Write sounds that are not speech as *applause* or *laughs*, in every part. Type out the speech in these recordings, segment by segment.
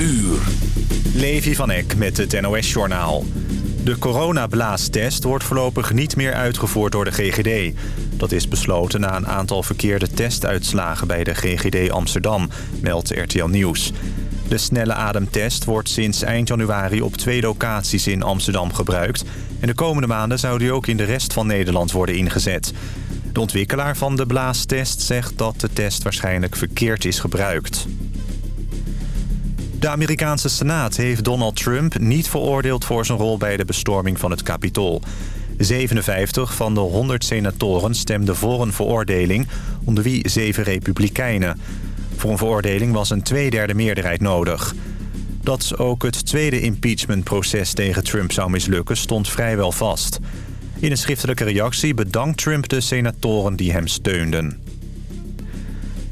uur. Levi van Eck met het NOS-journaal. De coronablaastest wordt voorlopig niet meer uitgevoerd door de GGD. Dat is besloten na een aantal verkeerde testuitslagen bij de GGD Amsterdam, meldt RTL Nieuws. De snelle ademtest wordt sinds eind januari op twee locaties in Amsterdam gebruikt. En de komende maanden zou die ook in de rest van Nederland worden ingezet. De ontwikkelaar van de blaastest zegt dat de test waarschijnlijk verkeerd is gebruikt. De Amerikaanse Senaat heeft Donald Trump niet veroordeeld voor zijn rol bij de bestorming van het Capitool. 57 van de 100 senatoren stemden voor een veroordeling, onder wie zeven republikeinen. Voor een veroordeling was een tweederde meerderheid nodig. Dat ook het tweede impeachmentproces tegen Trump zou mislukken stond vrijwel vast. In een schriftelijke reactie bedankt Trump de senatoren die hem steunden.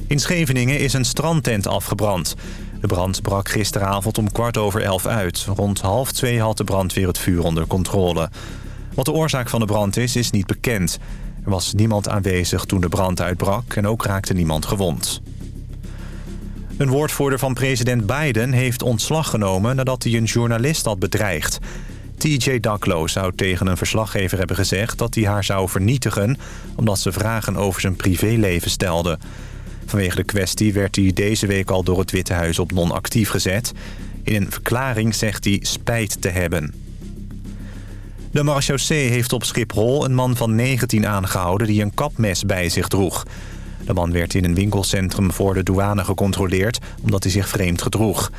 In Scheveningen is een strandtent afgebrand. De brand brak gisteravond om kwart over elf uit. Rond half twee had de brandweer het vuur onder controle. Wat de oorzaak van de brand is, is niet bekend. Er was niemand aanwezig toen de brand uitbrak en ook raakte niemand gewond. Een woordvoerder van president Biden heeft ontslag genomen... nadat hij een journalist had bedreigd. TJ Ducklow zou tegen een verslaggever hebben gezegd... dat hij haar zou vernietigen... omdat ze vragen over zijn privéleven stelde. Vanwege de kwestie werd hij deze week al door het Witte Huis op non-actief gezet. In een verklaring zegt hij spijt te hebben. De marechaussee heeft op Schiphol een man van 19 aangehouden... die een kapmes bij zich droeg. De man werd in een winkelcentrum voor de douane gecontroleerd... omdat hij zich vreemd gedroeg.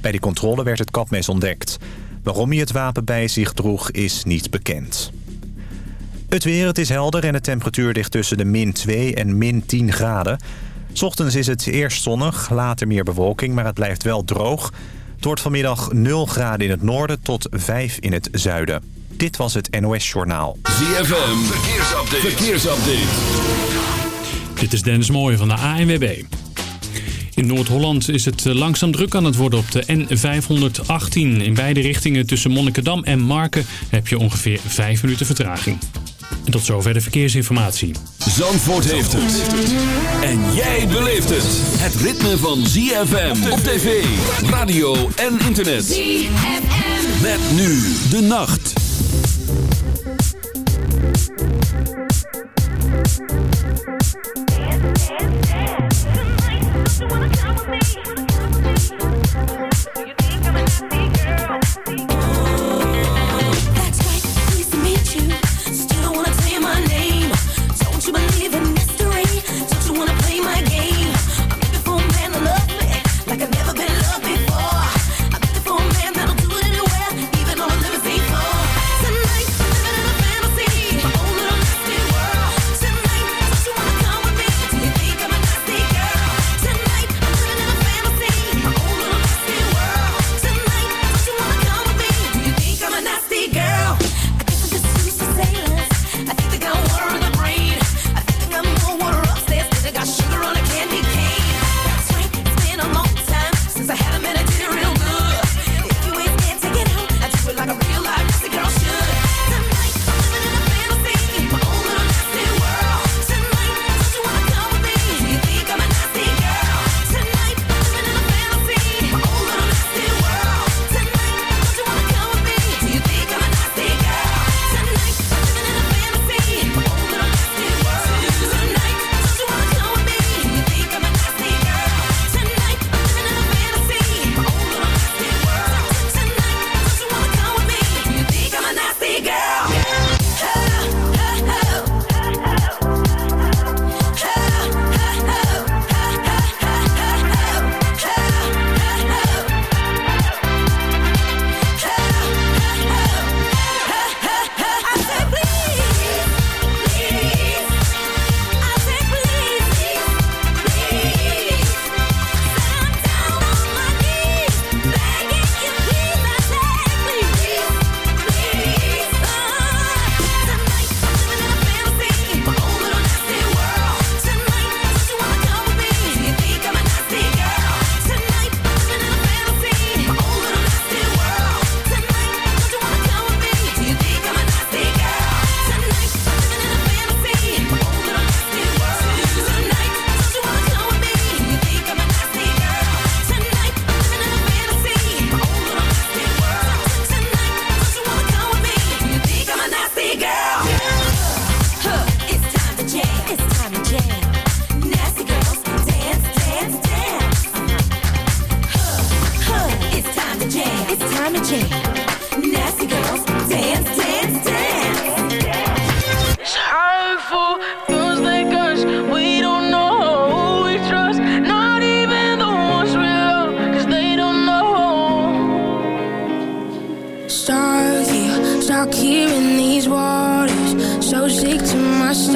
Bij die controle werd het kapmes ontdekt. Waarom hij het wapen bij zich droeg is niet bekend. Het weer, het is helder en de temperatuur ligt tussen de min 2 en min 10 graden. Ochtends is het eerst zonnig, later meer bewolking, maar het blijft wel droog. Het wordt vanmiddag 0 graden in het noorden tot 5 in het zuiden. Dit was het NOS Journaal. ZFM, verkeersupdate. verkeersupdate. Dit is Dennis Mooij van de ANWB. In Noord-Holland is het langzaam druk aan het worden op de N518. In beide richtingen tussen Monnikendam en Marken heb je ongeveer 5 minuten vertraging. En tot zover de verkeersinformatie. Zandvoort heeft het. En jij beleeft het. Het ritme van ZFM op tv, radio en internet. ZFM. Met nu de nacht. You?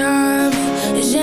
nerve is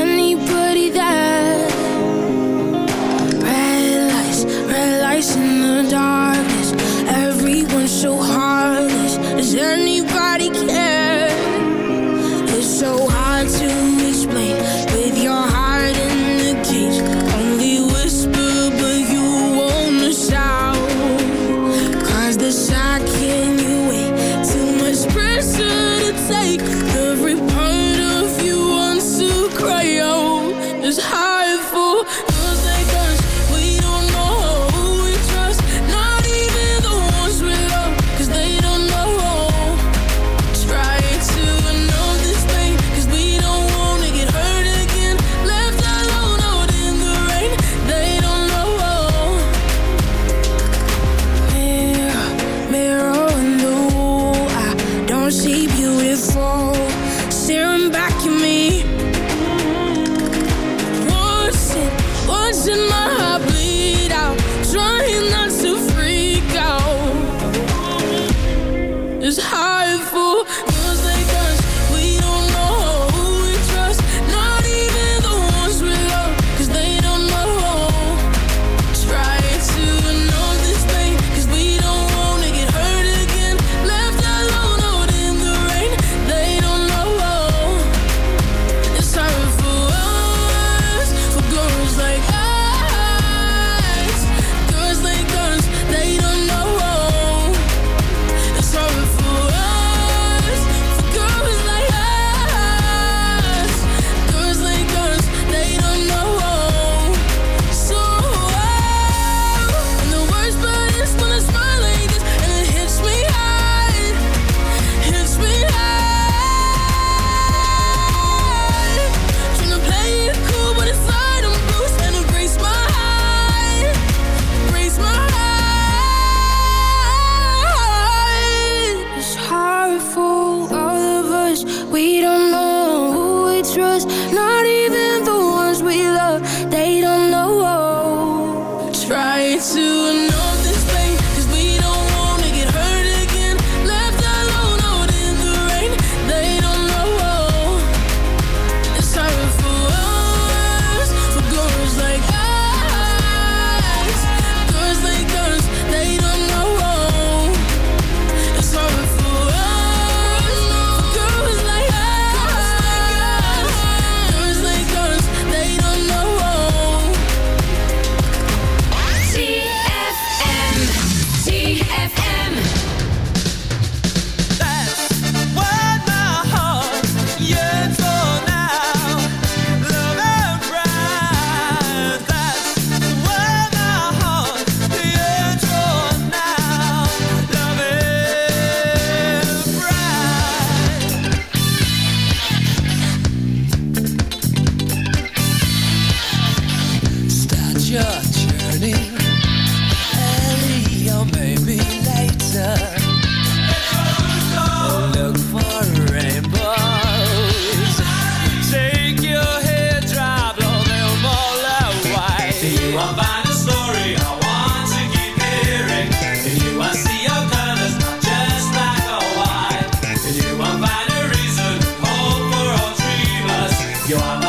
You are my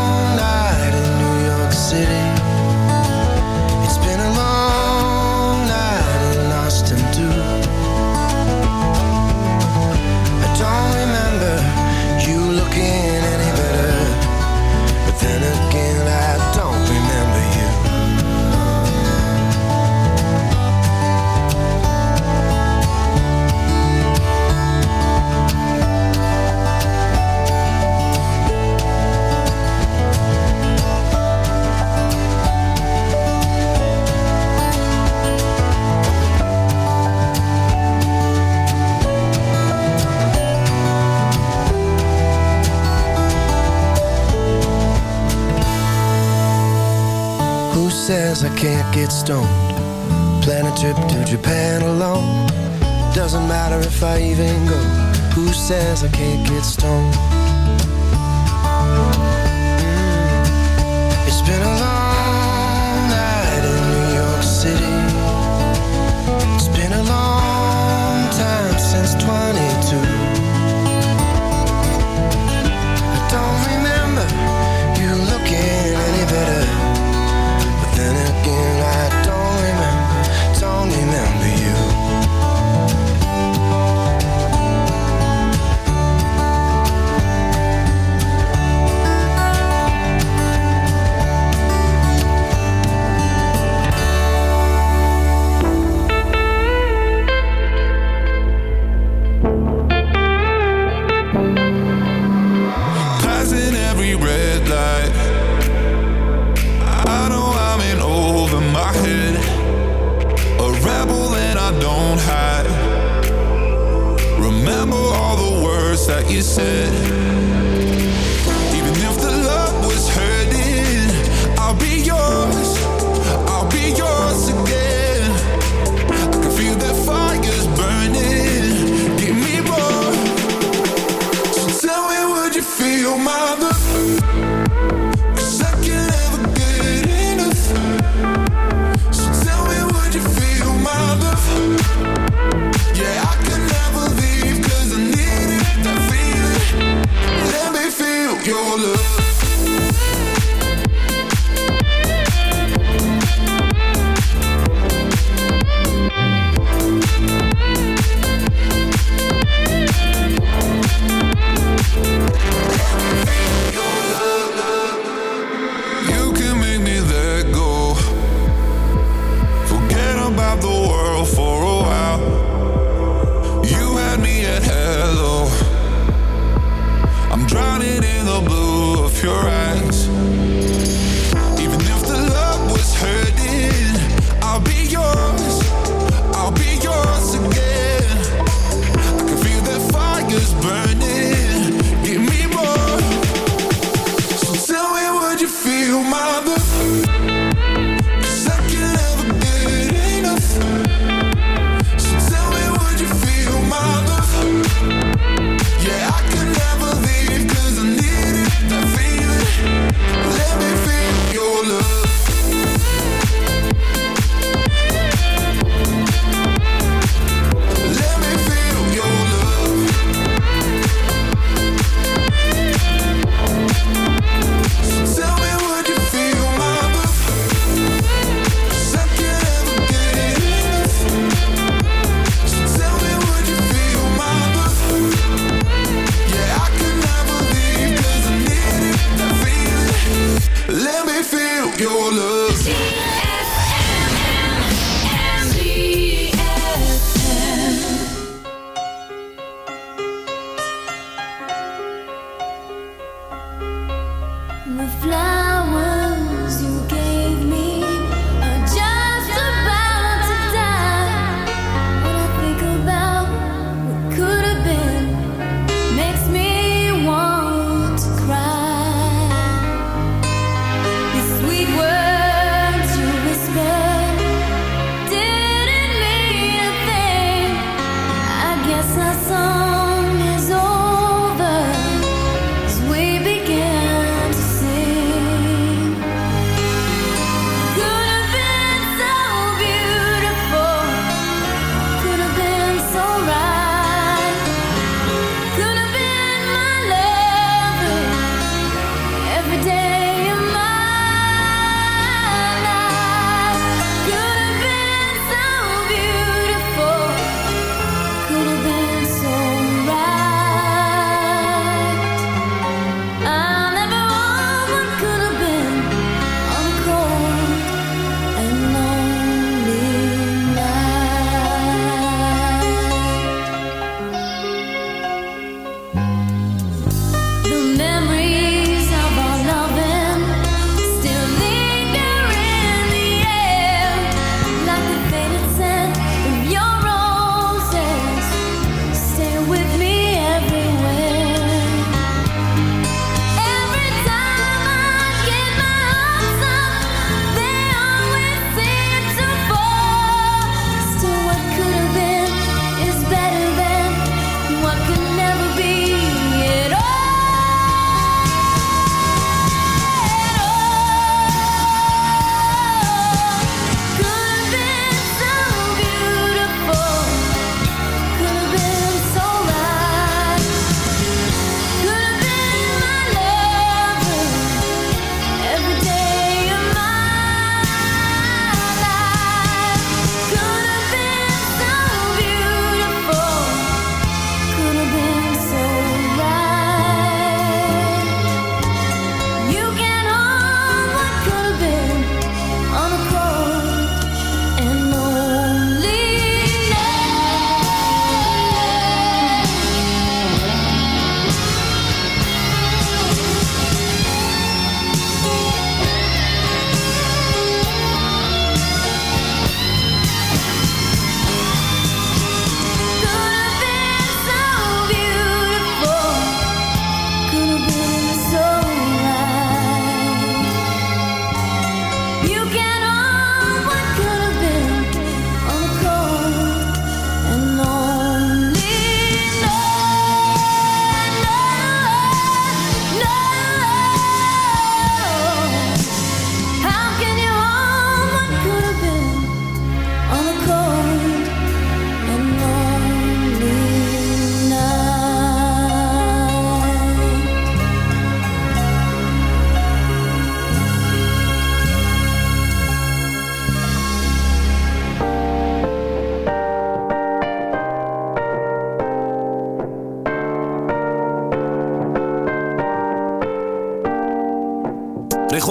that you said.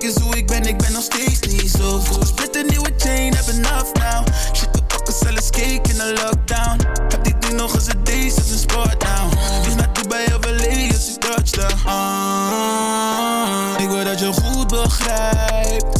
Kijk hoe ik ben, ik ben nog steeds niet zo goed. Split een nieuwe chain, heb enough now. Shit, we pakken zelfs cake in de lockdown. Heb die ding nog eens een deze, is een sport now. Dus naar Dubai of LA als ik touchdown. Ah, ik wil dat je goed begrijpt.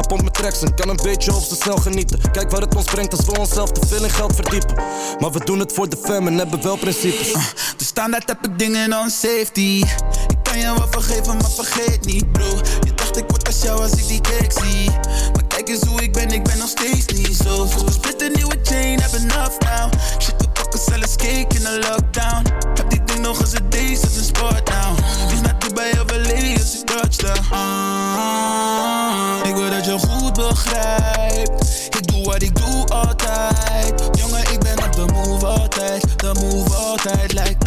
Hij pompt mijn tracks en kan een beetje op snel genieten. Kijk waar het ons brengt als we onszelf te veel in geld verdiepen. Maar we doen het voor de fam en hebben wel principes. Uh, de standaard heb ik dingen on safety. Ik kan je wat vergeven, maar vergeet niet, bro. Je dacht ik word als jou als ik die cake zie. Maar kijk eens hoe ik ben, ik ben nog steeds niet zo vroeg. Split een nieuwe chain, have enough now. Shit, we pakken zelfs cake in de lockdown. Heb die ding nog eens een deze, is een sport now. Dus naar ride like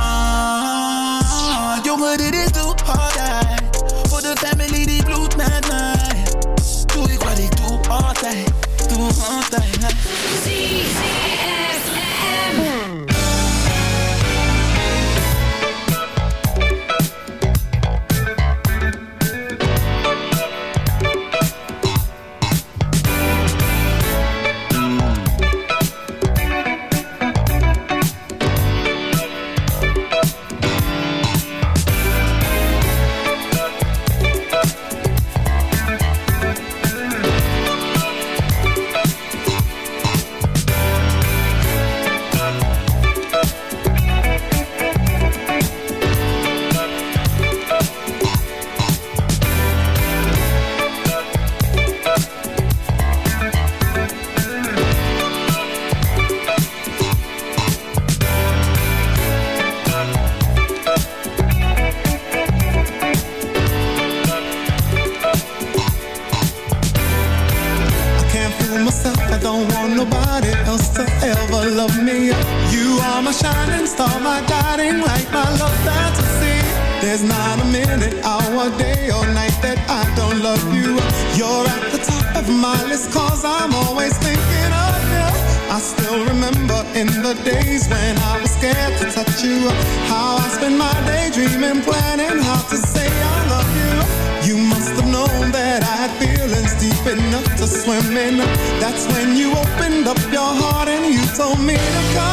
miracle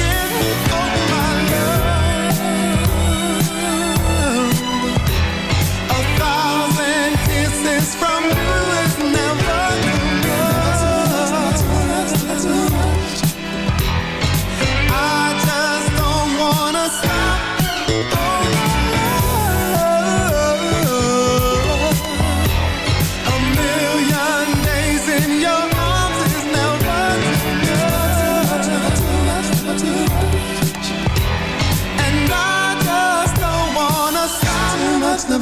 from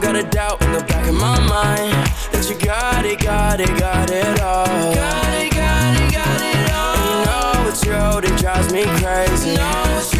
don't got a doubt in the back of my mind that you got it, got it, got it all. Got it, got it, got it all. And you know it's you It drives me crazy. No,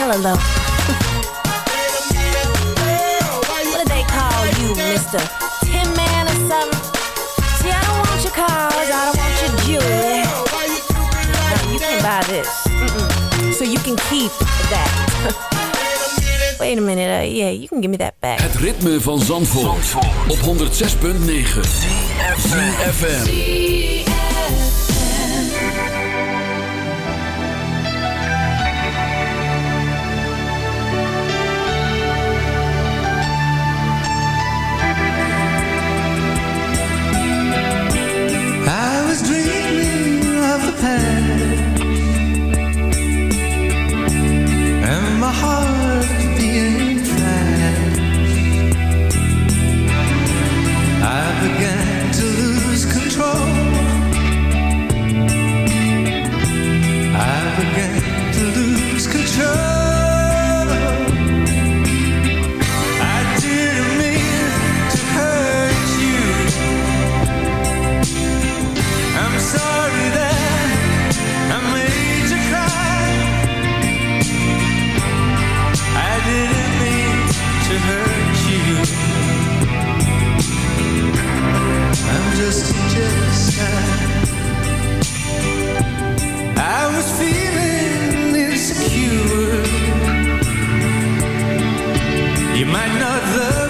Hello, low. what do they call you, Mr. Tin Man or something? See, I don't want your cars, I don't want your jewelry. No, you can buy this. Mm -mm. So you can keep that. *laughs* Wait a minute, uh, yeah, you can give me that back. Het ritme van Zandvoort, Zandvoort. op 106.9. ZFM. began to lose control. the